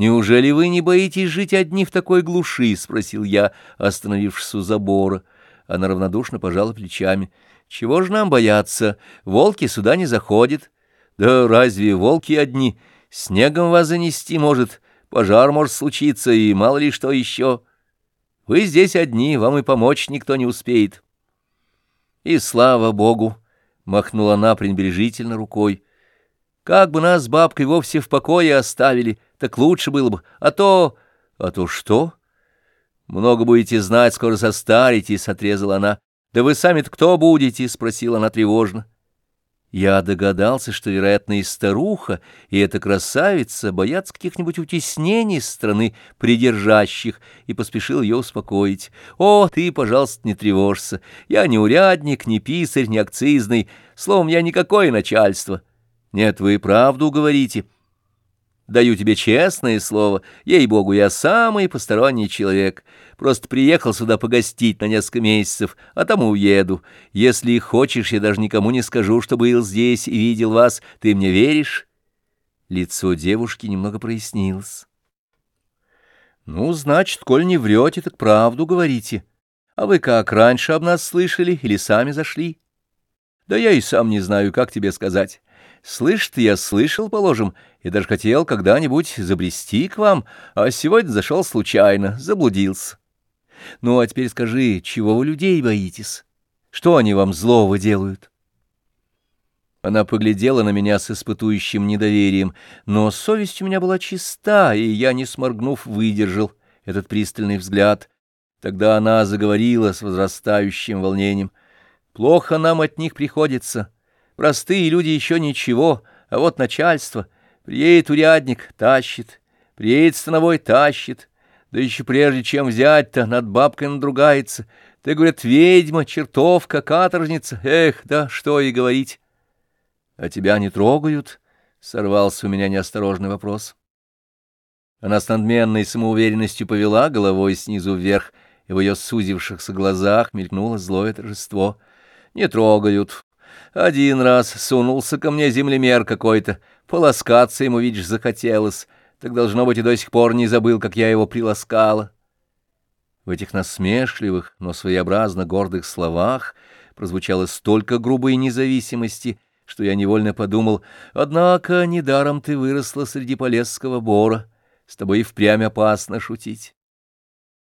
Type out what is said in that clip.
«Неужели вы не боитесь жить одни в такой глуши?» — спросил я, остановившись у забора. Она равнодушно пожала плечами. «Чего же нам бояться? Волки сюда не заходят». «Да разве волки одни? Снегом вас занести может, пожар может случиться, и мало ли что еще. Вы здесь одни, вам и помочь никто не успеет». «И слава богу!» — махнула она пренебрежительно рукой. «Как бы нас с бабкой вовсе в покое оставили, так лучше было бы. А то... А то что?» «Много будете знать, скоро состаритесь», — отрезала она. «Да вы сами-то кто будете?» — спросила она тревожно. Я догадался, что, вероятно, и старуха, и эта красавица боятся каких-нибудь утеснений страны придержащих, и поспешил ее успокоить. «О, ты, пожалуйста, не тревожься. Я не урядник, не писарь, не акцизный. Словом, я никакое начальство». «Нет, вы правду говорите». Даю тебе честное слово, ей-богу, я самый посторонний человек. Просто приехал сюда погостить на несколько месяцев, а тому уеду. Если хочешь, я даже никому не скажу, что был здесь и видел вас. Ты мне веришь?» Лицо девушки немного прояснилось. «Ну, значит, коль не врете, так правду говорите. А вы как, раньше об нас слышали или сами зашли?» «Да я и сам не знаю, как тебе сказать». Слышь я слышал, положим, и даже хотел когда-нибудь забрести к вам, а сегодня зашел случайно, заблудился. Ну, а теперь скажи, чего вы людей боитесь? Что они вам злого делают?» Она поглядела на меня с испытующим недоверием, но совесть у меня была чиста, и я, не сморгнув, выдержал этот пристальный взгляд. Тогда она заговорила с возрастающим волнением. «Плохо нам от них приходится». Простые люди еще ничего, а вот начальство. Приедет урядник, тащит, приедет становой, тащит. Да еще прежде чем взять-то, над бабкой надругается. Ты, говорят, ведьма, чертовка, каторжница. Эх, да что и говорить. А тебя не трогают? Сорвался у меня неосторожный вопрос. Она с надменной самоуверенностью повела головой снизу вверх, и в ее сузившихся глазах мелькнуло злое торжество. «Не трогают. Один раз сунулся ко мне землемер какой-то, полоскаться ему, видишь, захотелось, так, должно быть, и до сих пор не забыл, как я его приласкала. В этих насмешливых, но своеобразно гордых словах прозвучало столько грубой независимости, что я невольно подумал, однако недаром ты выросла среди полесского бора, с тобой и впрямь опасно шутить.